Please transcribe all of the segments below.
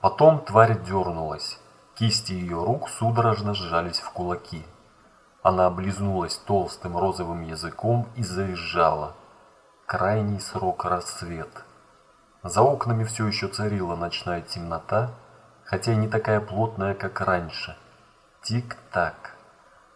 Потом тварь дернулась. Кисти ее рук судорожно сжались в кулаки. Она облизнулась толстым розовым языком и завизжала. Крайний срок рассвет. За окнами все еще царила ночная темнота, хотя и не такая плотная, как раньше. Тик-так.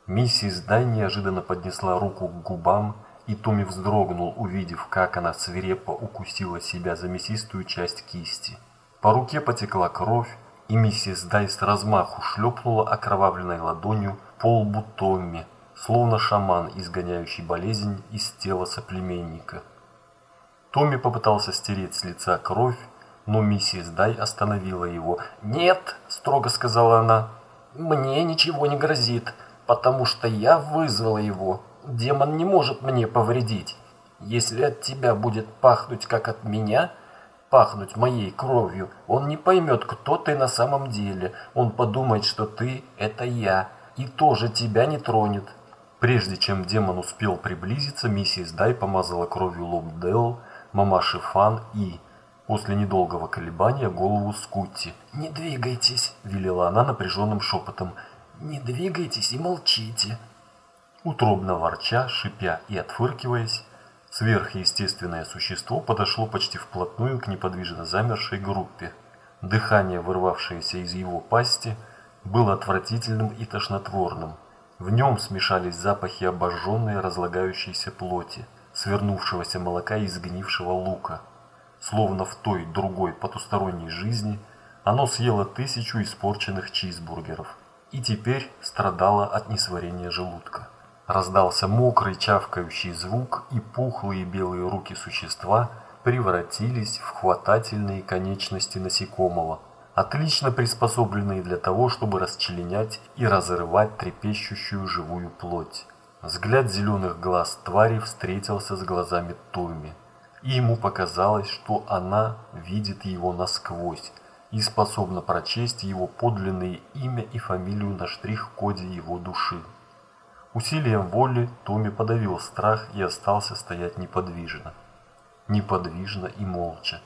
Миссис Дай неожиданно поднесла руку к губам, и Томми вздрогнул, увидев, как она свирепо укусила себя за мясистую часть кисти. По руке потекла кровь, и миссис Дай с размаху шлепнула окровавленной ладонью по лбу Томми, словно шаман, изгоняющий болезнь из тела соплеменника. Томми попытался стереть с лица кровь, но миссис Дай остановила его. «Нет», – строго сказала она, – «мне ничего не грозит, потому что я вызвала его. Демон не может мне повредить. Если от тебя будет пахнуть, как от меня, пахнуть моей кровью, он не поймет, кто ты на самом деле. Он подумает, что ты – это я, и тоже тебя не тронет». Прежде чем демон успел приблизиться, миссис Дай помазала кровью лоб Делл, мамаши Фан и, после недолгого колебания, голову Скутти. «Не двигайтесь», – велела она напряженным шепотом. «Не двигайтесь и молчите». Утробно ворча, шипя и отфыркиваясь, сверхъестественное существо подошло почти вплотную к неподвижно замершей группе. Дыхание, вырвавшееся из его пасти, было отвратительным и тошнотворным. В нем смешались запахи обожженной разлагающейся плоти, свернувшегося молока и сгнившего лука. Словно в той другой потусторонней жизни оно съело тысячу испорченных чизбургеров и теперь страдало от несварения желудка. Раздался мокрый чавкающий звук, и пухлые белые руки существа превратились в хватательные конечности насекомого, отлично приспособленные для того, чтобы расчленять и разрывать трепещущую живую плоть. Взгляд зеленых глаз твари встретился с глазами Томми, и ему показалось, что она видит его насквозь и способна прочесть его подлинное имя и фамилию на штрих-коде его души. Усилием воли Томми подавил страх и остался стоять неподвижно. Неподвижно и молча.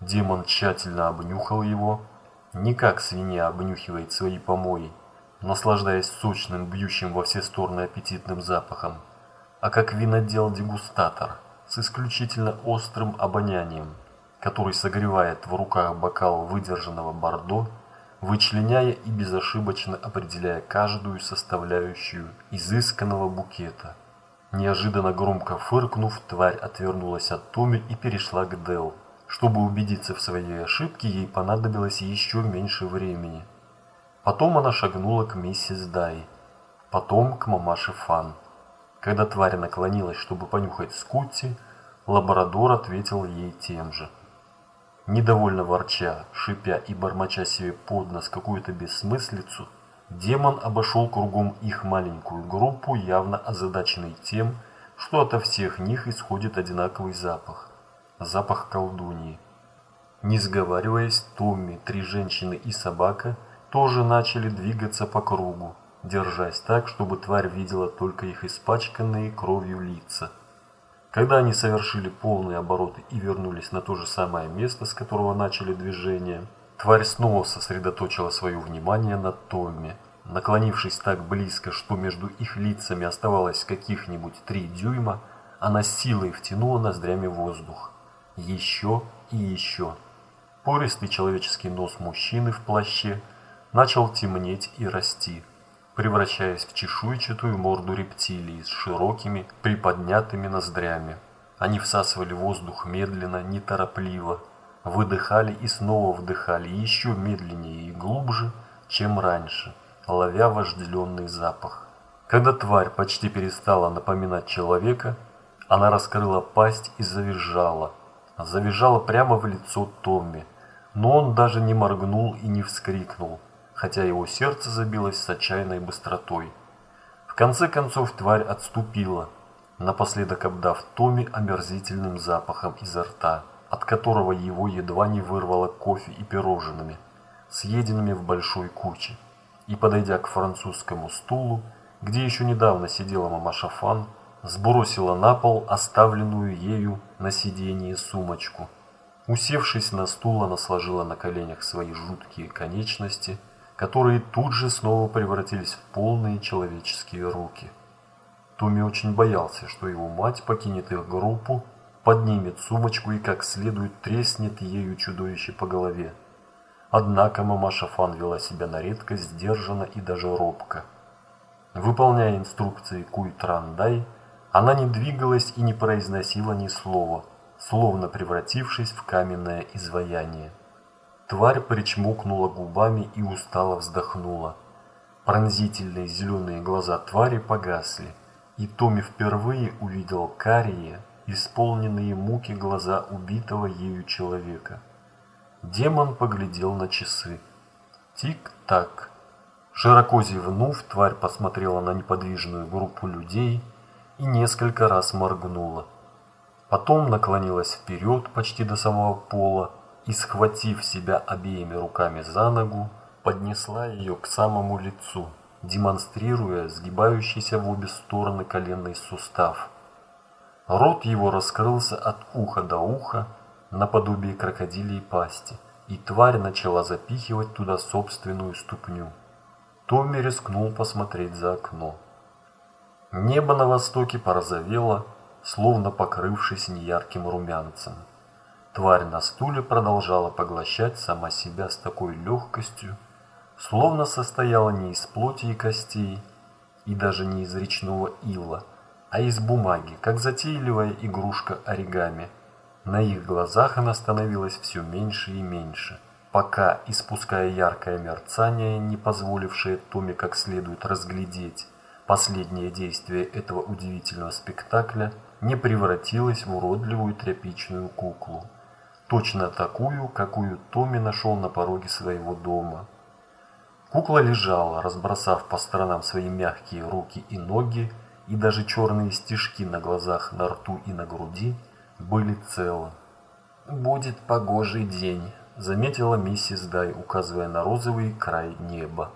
Демон тщательно обнюхал его, не как свинья обнюхивает свои помои, наслаждаясь сочным, бьющим во все стороны аппетитным запахом, а как винодел-дегустатор с исключительно острым обонянием, который согревает в руках бокал выдержанного бордо, вычленяя и безошибочно определяя каждую составляющую изысканного букета. Неожиданно громко фыркнув, тварь отвернулась от Томи и перешла к Дел. Чтобы убедиться в своей ошибке, ей понадобилось еще меньше времени. Потом она шагнула к миссис Дай, потом к мамаше Фан. Когда тварь наклонилась, чтобы понюхать Скутти, лабрадор ответил ей тем же. Недовольно ворча, шипя и бормоча себе под нос какую-то бессмыслицу, демон обошел кругом их маленькую группу, явно озадаченный тем, что ото всех них исходит одинаковый запах. Запах колдуньи. Не сговариваясь, Томми, три женщины и собака – тоже начали двигаться по кругу, держась так, чтобы тварь видела только их испачканные кровью лица. Когда они совершили полные обороты и вернулись на то же самое место, с которого начали движение, тварь снова сосредоточила свое внимание на Томме. Наклонившись так близко, что между их лицами оставалось каких-нибудь три дюйма, она силой втянула ноздрями воздух. Еще и еще. Пористый человеческий нос мужчины в плаще – начал темнеть и расти, превращаясь в чешуйчатую морду рептилии с широкими приподнятыми ноздрями. Они всасывали воздух медленно, неторопливо, выдыхали и снова вдыхали еще медленнее и глубже, чем раньше, ловя вожделенный запах. Когда тварь почти перестала напоминать человека, она раскрыла пасть и завизжала. Завизжала прямо в лицо Томми, но он даже не моргнул и не вскрикнул хотя его сердце забилось с отчаянной быстротой. В конце концов тварь отступила, напоследок обдав Томи омерзительным запахом изо рта, от которого его едва не вырвало кофе и пирожными, съеденными в большой куче. И подойдя к французскому стулу, где еще недавно сидела мама Шафан, сбросила на пол оставленную ею на сиденье сумочку. Усевшись на стул, она сложила на коленях свои жуткие конечности, которые тут же снова превратились в полные человеческие руки. Томми очень боялся, что его мать покинет их группу, поднимет сумочку и как следует треснет ею чудовище по голове. Однако мамаша Фан вела себя на редкость сдержанно и даже робко. Выполняя инструкции Куй Трандай, она не двигалась и не произносила ни слова – словно превратившись в каменное изваяние. Тварь причмокнула губами и устало вздохнула. Пронзительные зеленые глаза твари погасли, и Томми впервые увидел карие, исполненные муки глаза убитого ею человека. Демон поглядел на часы. Тик-так. Широко зевнув, тварь посмотрела на неподвижную группу людей и несколько раз моргнула. Потом наклонилась вперед почти до самого пола и, схватив себя обеими руками за ногу, поднесла ее к самому лицу, демонстрируя сгибающийся в обе стороны коленный сустав. Рот его раскрылся от уха до уха, наподобие крокодилей пасти, и тварь начала запихивать туда собственную ступню. Томми рискнул посмотреть за окно. Небо на востоке порозовело, словно покрывшись неярким румянцем. Тварь на стуле продолжала поглощать сама себя с такой легкостью, словно состояла не из плоти и костей, и даже не из речного ила, а из бумаги, как затейливая игрушка оригами. На их глазах она становилась все меньше и меньше, пока, испуская яркое мерцание, не позволившее Томе как следует разглядеть последнее действие этого удивительного спектакля, не превратилась в уродливую тряпичную куклу, точно такую, какую Томми нашел на пороге своего дома. Кукла лежала, разбросав по сторонам свои мягкие руки и ноги, и даже черные стежки на глазах, на рту и на груди были целы. «Будет погожий день», — заметила миссис Дай, указывая на розовый край неба.